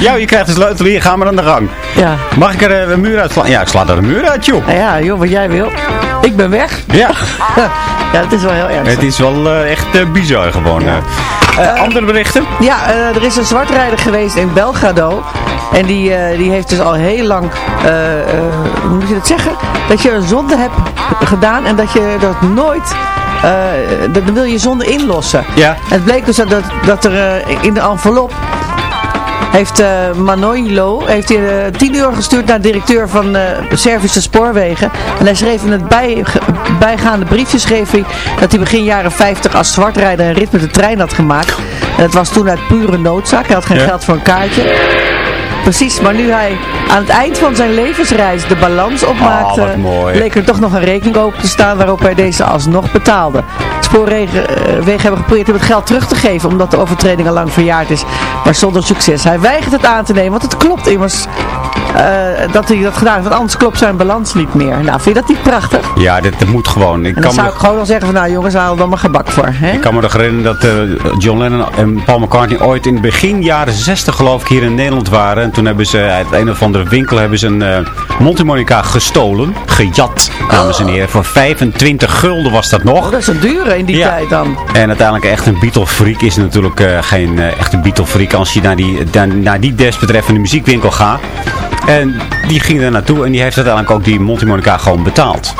Ja, je krijgt de sleutel hier, ga maar aan de gang. Ja. Mag ik er eh, een muur uitslaan? Ja, ik sla er een muur uit, joh. Ja, joh, wat jij wil. Ik ben weg. Ja. *laughs* ja, het is wel heel ernstig. Het is wel uh, echt uh, bizar gewoon. Uh, andere berichten? Ja, uh, er is een zwartrijder geweest in Belgrado. En die, uh, die heeft dus al heel lang, hoe moet je dat zeggen? Dat je een zonde hebt gedaan en dat je dat nooit... Dan wil je zonde inlossen. Ja. En het bleek dus dat, dat er in de envelop heeft uh, Manoilo heeft hij, uh, 10 euro gestuurd naar de directeur van uh, Servische Spoorwegen. En hij schreef in het bij, bijgaande briefje schreef hij dat hij begin jaren 50 als zwartrijder een rit met de trein had gemaakt. En dat was toen uit pure noodzaak. Hij had geen ja. geld voor een kaartje. Precies, maar nu hij aan het eind van zijn levensreis de balans opmaakte, oh, bleek er toch nog een rekening open te staan waarop hij deze alsnog betaalde. Spoorwegen hebben geprobeerd hem het geld terug te geven omdat de overtreding al lang verjaard is, maar zonder succes. Hij weigert het aan te nemen, want het klopt immers uh, dat hij dat gedaan heeft, want anders klopt zijn balans niet meer. Nou, vind je dat niet prachtig? Ja, dit moet gewoon. Ik en dan kan zou me... ik gewoon wel zeggen van, nou jongens, haal dan maar gebak voor. Hè? Ik kan me nog herinneren dat uh, John Lennon en Paul McCartney ooit in begin jaren 60 geloof ik hier in Nederland waren. En toen hebben ze uit een of andere winkel hebben ze een uh, mondharmonica gestolen. Gejat, dames en heren. Voor 25 gulden was dat nog. Oh, dat is een dure in die ja. tijd dan. En uiteindelijk echt een Beatle-freak is natuurlijk uh, geen uh, echte Beatle-freak als je naar die, naar, naar die desbetreffende muziekwinkel gaat. En die ging er naartoe en die heeft uiteindelijk ook die mondharmonica gewoon betaald.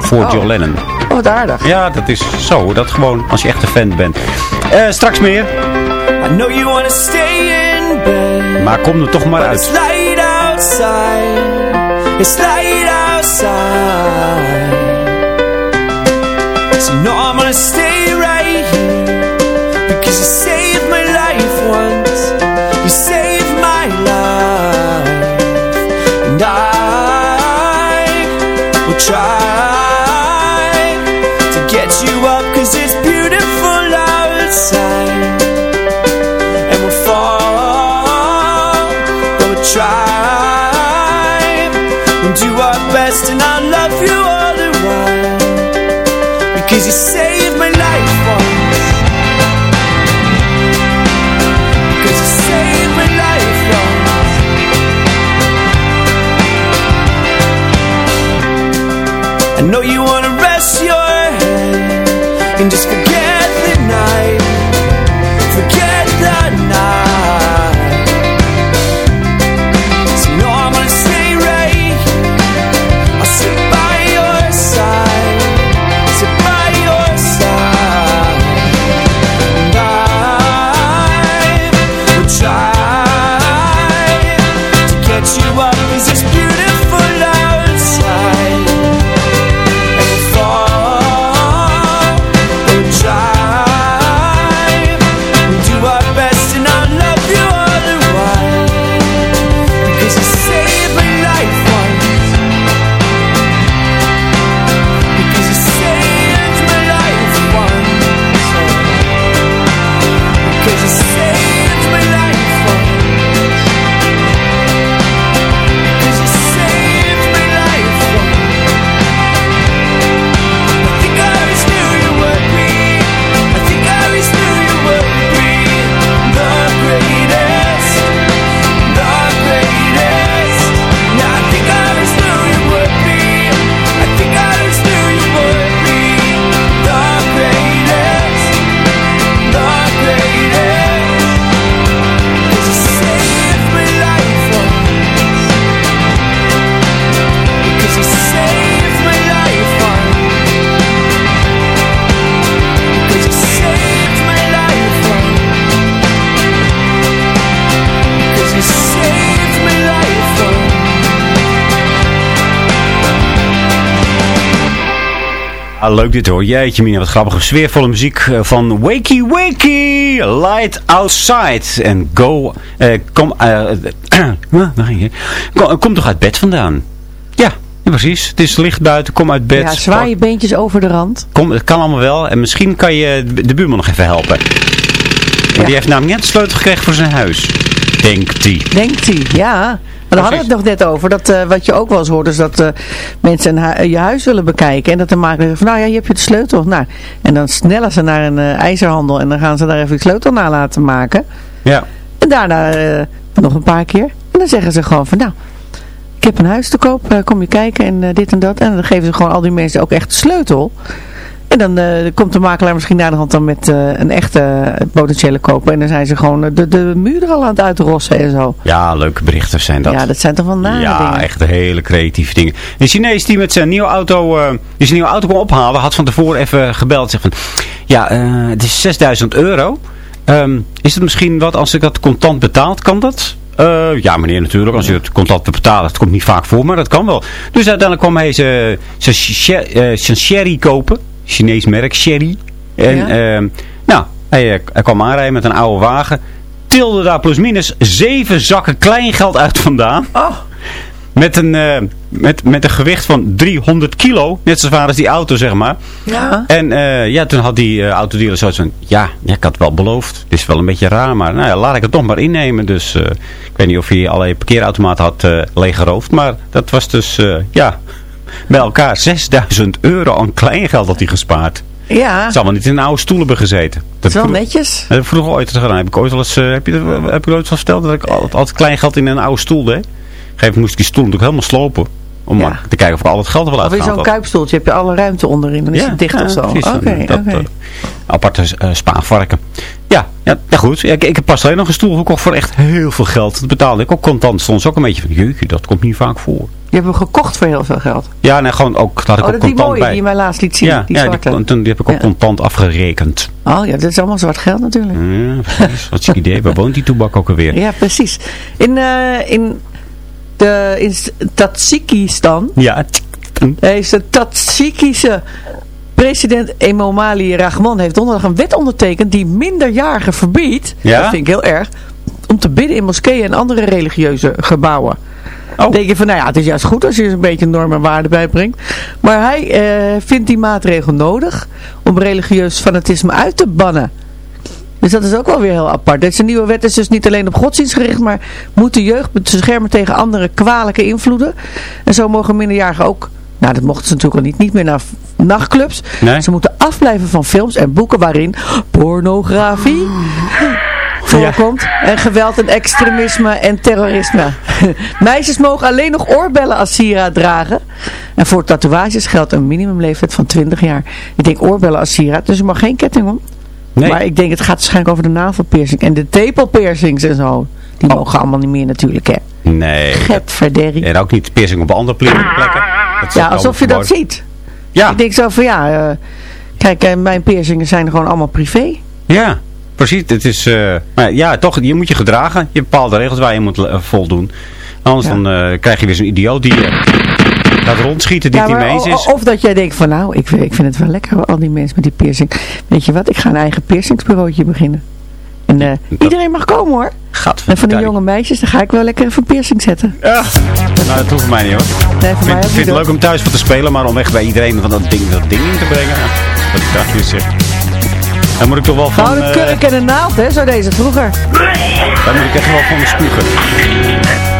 Voor oh. John Lennon. Oh, wat aardig. Ja, dat is zo. Dat gewoon als je echt een fan bent. Uh, straks meer. I know you wanna stay. Maar kom er toch maar uit. It's light outside. It's light outside. So no, I'm gonna stay right here. Because Ja, leuk dit hoor. Jeetje mina, wat grappige sfeervolle muziek eh, van Wakey Wakey, Light Outside. En go, eh, kom, eh, *clears throat* waar ging je? Kom, kom toch uit bed vandaan? Ja, ja, precies. Het is licht buiten, kom uit bed. Ja, zwaai je beentjes over de rand. Kom, het kan allemaal wel. En misschien kan je de buurman nog even helpen. Die heeft namelijk net de sleutel gekregen voor zijn huis. Denkt hij. Denkt hij, ja. Maar daar hadden we het nog net over. Dat, eh, wat je ook wel eens hoort is dat eh, mensen hu- eh, je huis willen bekijken. En dat de makelaar zegt van nou ja, je hebt je de sleutel. Nou, en dan snellen ze naar een ijzerhandel. En dan gaan ze daar even de sleutel na laten maken. Ja. En daarna nog een paar keer. En dan zeggen ze gewoon van nou, ik heb een huis te koop. kom je kijken en dit en dat. En dan geven ze gewoon al die mensen ook echt de sleutel. En dan eh, komt de makelaar misschien naar de hand dan met eh, een echte eh, potentiële koper. En dan zijn ze gewoon de, de muur al aan het uitrossen en zo. Ja, leuke berichten zijn dat. Ja, dat zijn toch wel nare Ja, dingen. echt hele creatieve dingen. Een Chinees die met zijn nieuwe auto, eh, die zijn nieuwe auto kwam ophalen, had van tevoren even gebeld. Zegt van, ja, het is 6000 euro. Ehm, is het misschien wat als ik dat contant betaalt? Kan dat? Ja, meneer, natuurlijk. Als u het contant wil betalen, dat komt niet vaak voor, maar dat kan wel. Dus uiteindelijk kwam hij zijn zijn sher- zijn sherry kopen. Chinees merk, sherry. En, Ja. ehm, nou, hij, eh, hij kwam aanrijden met een oude wagen. Tilde daar plusminus zeven zakken kleingeld uit vandaan. Met een, eh, met, met een gewicht van 300 kilo. Net zo zwaar als die auto, zeg maar. Ja. En eh, ja, toen had die eh, autodealer zoiets van... Ja, ja, ik had het wel beloofd. Het is wel een beetje raar, maar nou ja, laat ik het toch maar innemen. Dus ik weet niet of hij allerlei parkeerautomaten had leeggeroofd. Maar dat was dus, ja, bij elkaar 6000 euro aan kleingeld had hij gespaard. Ja, Het zal wel niet in een oude stoel hebben gezeten. dat is wel netjes. dat heb ik vroeger ooit gedaan. Heb ik ooit wel eens, eh, heb je, dat- heb ik ooit wel verteld dat ik altijd, altijd klein geld in een oude stoel deed? Op een gegeven moment moest ik die stoel natuurlijk helemaal slopen. Om Ja. te kijken of ik al het geld er wel Of in uitgehaald zo'n had. kuipstoeltje heb je alle ruimte onderin. Dan is het dicht of zo. Oké. Dat, eh, aparte uh, spaarvarken. Ja, ja, ja goed. Ja, ik, ik heb pas alleen nog een stoel gekocht voor echt heel veel geld. Dat betaalde ik ook contant. Stond ze ook een beetje van, jeetje, dat komt niet vaak voor. Je hebt hem gekocht voor heel veel geld. Ja, nee, gewoon ook, dat had ik oh, ook dat die contant mooie bij. die je mij laatst liet zien. ja, die ja die, toen- die heb ik ook Ja. contant afgerekend. Oh ja, dat is allemaal zwart geld natuurlijk. Ja, precies. Wat is het idee? Waar woont die toebak ook alweer? Ja, precies. In, eh, in, de, in Tajikistan Ja, heeft de Tajikische president Emomali Rahman heeft donderdag een wet ondertekend die minderjarigen verbiedt, Ja? dat vind ik heel erg, om te bidden in moskeeën en andere religieuze gebouwen. Oh. Denk je van, nou ja, het is juist goed als je een beetje norm en waarde bijbrengt. Maar hij eh, vindt die maatregel nodig om religieus fanatisme uit te bannen. Dus dat is ook wel weer heel apart. Deze nieuwe wet is dus niet alleen op godsdienst gericht, maar moet de jeugd beschermen tegen andere kwalijke invloeden. En zo mogen minderjarigen ook, nou dat mochten ze natuurlijk al niet, niet meer naar nachtclubs. Nee. Ze moeten afblijven van films en boeken waarin pornografie voorkomt. En geweld en extremisme en terrorisme. *laughs* Meisjes mogen alleen nog oorbellen als sieraad dragen. En voor tatoeages geldt een minimumleeftijd van 20 jaar. Ik denk oorbellen als sieraad, dus je mag geen ketting om. Nee. Maar ik denk het gaat waarschijnlijk over de navelpiercing en de tepelpiercings en zo. Die mogen allemaal niet meer natuurlijk, hè. Nee. Getverderrie. En ook niet piercing op andere plekken. Ja, alsof je dat ziet. Ja. Ik denk zo van ja, eh, kijk, eh, mijn piercingen zijn gewoon allemaal privé. Ja, precies. Het is, eh, maar ja, toch, je moet je gedragen. Je hebt bepaalde regels waar je moet eh, voldoen. Anders Ja. dan eh, krijg je weer zo'n idioot die gaat rondschieten, die Ja, niet mee eens is. Of dat jij denkt van nou, ik, vind- ik vind het wel lekker al die mensen met die piercing. Weet je wat, ik ga een eigen piercingsbureautje beginnen. En iedereen mag komen hoor. En van die Gadverdamme. jonge meisjes, dan ga ik wel lekker even een piercing zetten. Ja. Nou, dat hoeft voor mij niet hoor. Nee, voor vind, het leuk om thuis voor te spelen, maar om echt bij iedereen van dat ding, dat ding in te brengen. Wat ik daar nu zeg. Dan moet ik toch wel van... Gewoon een eh, kurk en een naald, hè, zo deze vroeger. daar moet ik echt wel van spugen.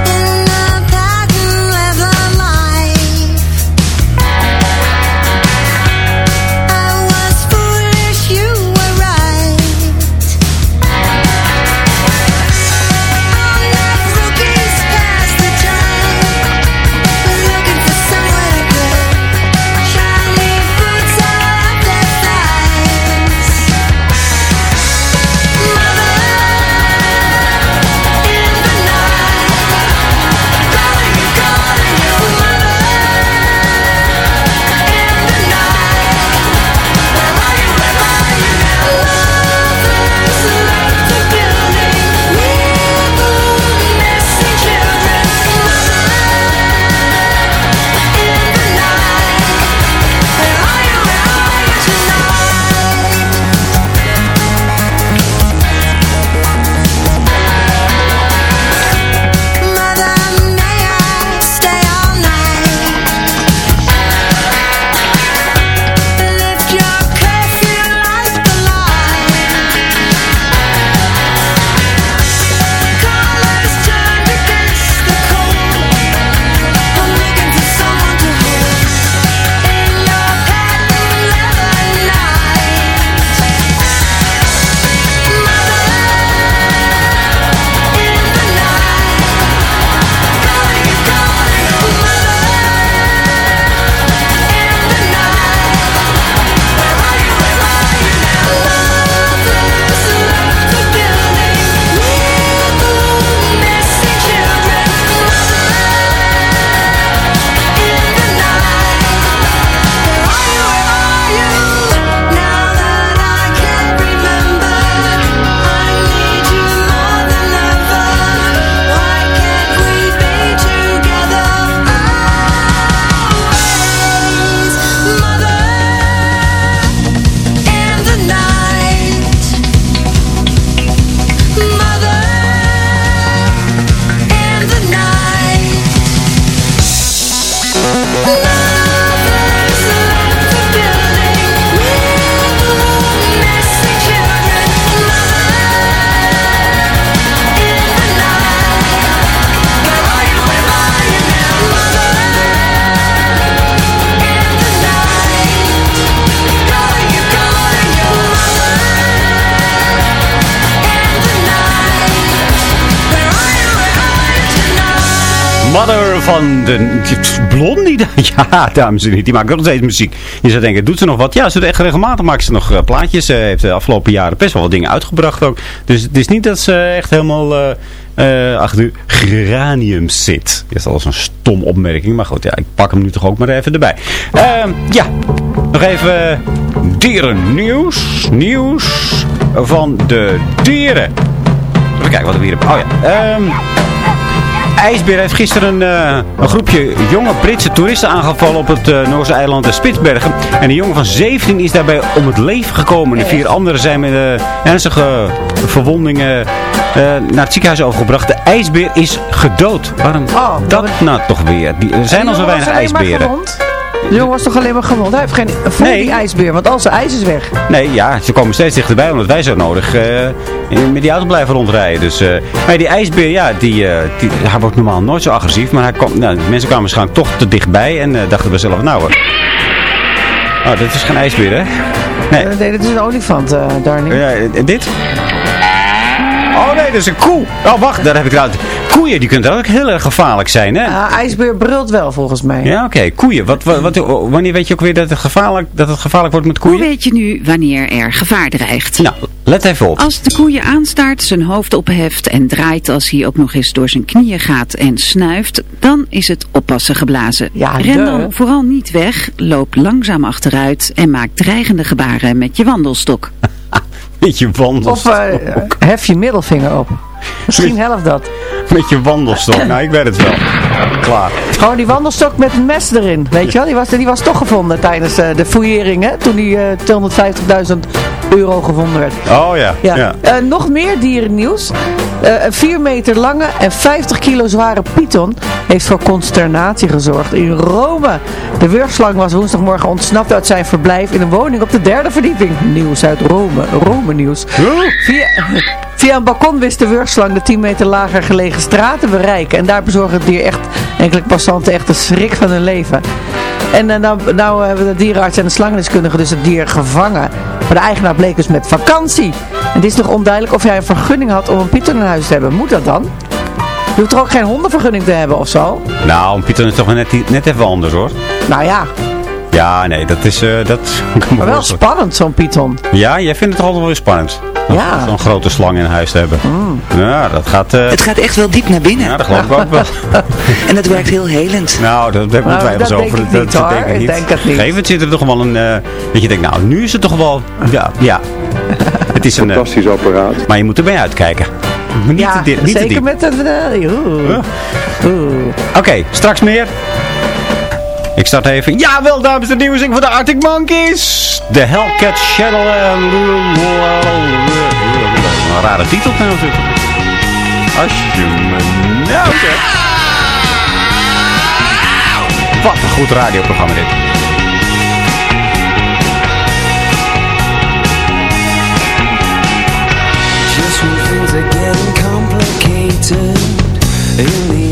Mother van de Blondie. *laughs* Ja, dames en heren, die maakt nog steeds muziek. Je zou denken, doet ze nog wat? Ja, ze doet echt regelmatig maakt ze nog eh, plaatjes. Ze heeft de afgelopen jaren best wel wat dingen uitgebracht ook. Dus het is niet dat ze echt helemaal eh, eh, achter de geranium zit. Dat is al zo'n stom opmerking, maar goed, ja, ik pak hem nu toch ook maar even erbij. Ehm, ja, nog even dierennieuws. Nieuws van de dieren. Even kijken wat we hier. Oh ja, ehm... IJsbeer heeft gisteren eh, een groepje jonge Britse toeristen aangevallen op het uh, Noorse eiland de Spitsbergen. En een jongen van 17 is daarbij om het leven gekomen. De vier anderen zijn met uh, ernstige verwondingen naar het ziekenhuis overgebracht. De ijsbeer is gedood. Waarom dat nou toch weer? Die, er zijn al zo weinig ijsberen. De jongen was toch alleen maar gewond? Hij heeft geen voel die ijsbeer, want al zijn ijs is weg. Nee, ja, ze komen steeds dichterbij, omdat wij zo nodig uh, met die auto blijven rondrijden. Dus, uh, maar die ijsbeer, ja, die, uh, die, hij wordt normaal nooit zo agressief. Maar hij komt, nou, mensen kwamen waarschijnlijk toch te dichtbij en dachten bij zelf, nou, oh, dit is geen ijsbeer, hè? Nee, nee dit is een olifant, Darnie. Ja, dit? Oh nee, dat is een koe. Oh, wacht, daar heb ik eruit. Koeien, die kunnen ook heel erg gevaarlijk zijn, hè? Ja, ijsbeer brult wel, volgens mij. Ja, oké. Koeien. Wat, wat, wat, wanneer weet je ook weer dat het, gevaarlijk, dat het gevaarlijk wordt met koeien? Hoe weet je nu wanneer er gevaar dreigt? Nou, let even op. Als de koeien aanstaart, zijn hoofd opheft en draait als hij ook nog eens door zijn knieën gaat en snuift, dan is het oppassen geblazen. Ja, Ren dan vooral niet weg, loop langzaam achteruit en maak dreigende gebaren met je wandelstok. *laughs* *laughs* met je wandelstok. Of uh, hef je middelvinger op. Misschien helpt dat. Met je wandelstok. Nou, ik weet het wel. Klaar. Gewoon die wandelstok met een mes erin. Weet je wel? Die was, die was toch gevonden tijdens uh, de fouillering. Hè? Toen die uh, 250.000 euro gevonden werd. Oh ja. ja. ja. Nog meer dierennieuws. Een 4 meter lange en 50 kilo zware python heeft voor consternatie gezorgd in Rome. De wurgslang was woensdagmorgen ontsnapt uit zijn verblijf in een woning op de derde verdieping. Nieuws uit Rome. Rome nieuws. Via, *laughs* via een balkon wist de wurgslang de 10 meter lager gelegen straat te bereiken. En daar bezorgde het dier echt enkele passanten echt de schrik van hun leven. En uh, nou, nou hebben de dierenarts en de slangendeskundige dus het dier gevangen. Maar de eigenaar bleek dus met vakantie. En het is nog onduidelijk of hij een vergunning had om een python in huis te hebben. Moet dat dan? Je hoeft er ook geen hondenvergunning te hebben of zo? Nou, een python is toch net, net even anders hoor. Nou ja. Ja, nee, dat is... Uh, dat *laughs* maar wel spannend, zo'n python. Ja, jij vindt het altijd wel weer spannend. Ja. Zo'n grote slang in huis te hebben. Mm. Ja, dat gaat... Uh... Het gaat echt wel diep naar binnen. Ja, dat geloof ik ook wel. *laughs* en het werkt heel helend. Nou, daar hebben we nou, twijfels dat over. Denk ik niet, dat denk ik niet. Ik denk het niet. Geef het zit er toch wel een... Uh, dat je denkt, nou, nu is het toch wel... Ja, ja. het is een... Fantastisch apparaat. Maar je moet erbij uitkijken. Niet ja, te diep, niet zeker te diep. met. Uh, Oké, okay, straks meer. Ik start even. Jawel, dames en heren, van de Arctic Monkeys. De Hellcat Shadow. Een rare titel trouwens. Als je me nou. Wat een goed radioprogramma dit. Just when things are getting complicated In the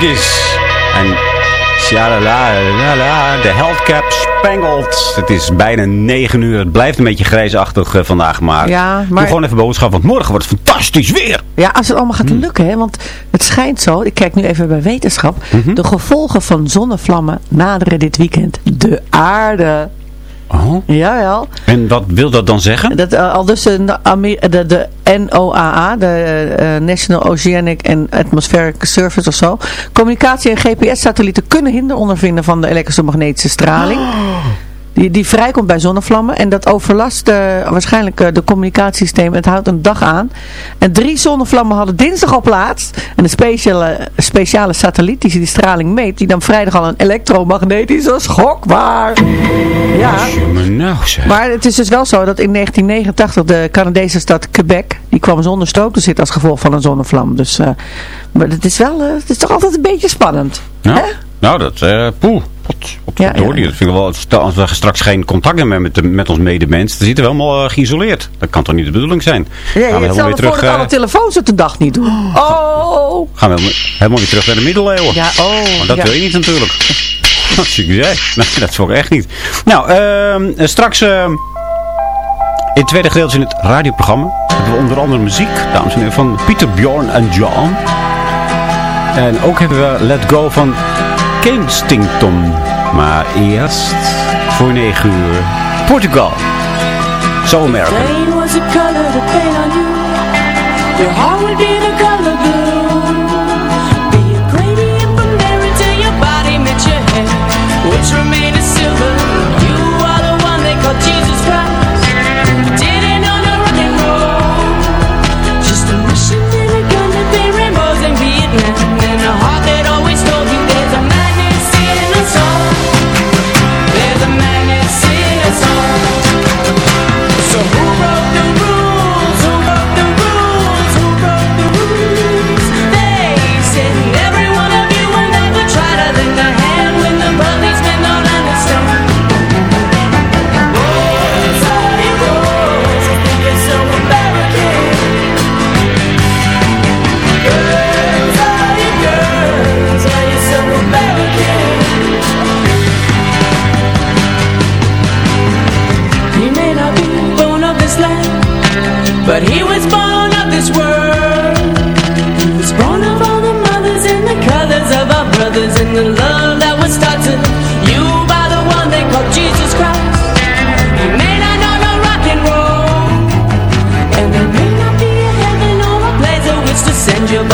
Monkeys. En Shalala, la, la, de Healthcap Spangled. Het is bijna 9 uur. Het blijft een beetje grijsachtig eh, vandaag, maar... Ja, Doe maar- gewoon even boodschap, want morgen wordt het fantastisch weer. Ja, als het allemaal gaat Hmm. lukken, hè, want het schijnt zo, ik kijk nu even bij wetenschap, Mhm. de gevolgen van zonnevlammen naderen dit weekend de aarde. Oh. Jawel. En wat wil dat dan zeggen? Dat, eh, al dus de, Amer- de, de NOAA, de eh, National Oceanic and Atmospheric Service of zo. Communicatie en GPS-satellieten kunnen hinder ondervinden van de elektromagnetische straling. Die, die vrijkomt bij zonnevlammen. En dat overlast eh, waarschijnlijk eh, de communicatiesysteem. Het houdt een dag aan. En drie zonnevlammen hadden dinsdag al plaats. En een speciale, speciale satelliet die die straling meet. Die dan vrijdag al een elektromagnetische schok waar. Ja. Maar het is dus wel zo dat in 1989 de Canadese stad Quebec, die kwam zonder stroom te zitten als gevolg van een zonnevlam. Dus, eh, maar het is wel, het is toch altijd een beetje spannend. Nou, nou dat, poeh. Ja, ja. Dat vind ik wel, als we straks geen contact meer hebben met, de, met ons medemens, dan zitten we helemaal eh, geïsoleerd. Dat kan toch niet de bedoeling zijn? Gaan we helemaal weer terug, alle eh, telefoons het de dag niet doen. *gasps* Oh! gaan we helemaal, helemaal weer terug naar de middeleeuwen. Ja, oh. Maar dat ja. wil je niet natuurlijk. Wat zie ik? Nee, dat wil ik echt niet. Nou, ehm, eh, straks in het tweede gedeelte in het radioprogramma hebben we onder andere muziek, dames en heren, van Pieter, Bjorn en John. En ook hebben we Let Go van Kingstington. Maar eerst voor 9 uur Portugal. Zo American.